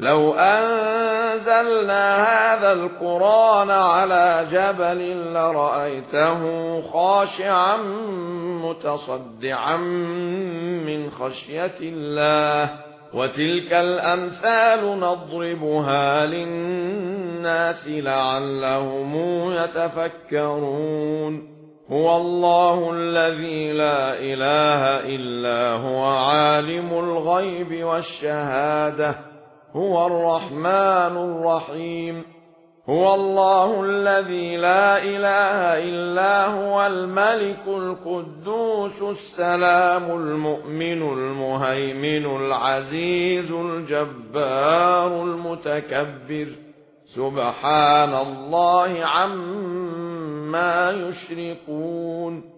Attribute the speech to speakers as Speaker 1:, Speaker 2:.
Speaker 1: لو انزلنا هذا القران على جبل لرايته خاشعا متصدعا من خشيه الله وتلك الامثال نضربها للناس لعلهم يتفكرون هو الله الذي لا اله الا هو عالم الغيب والشهاده هو الرحمن الرحيم هو الله الذي لا اله الا هو الملك القدوس السلام المؤمن المهيمن العزيز الجبار المتكبر سبحان الله عما يشركون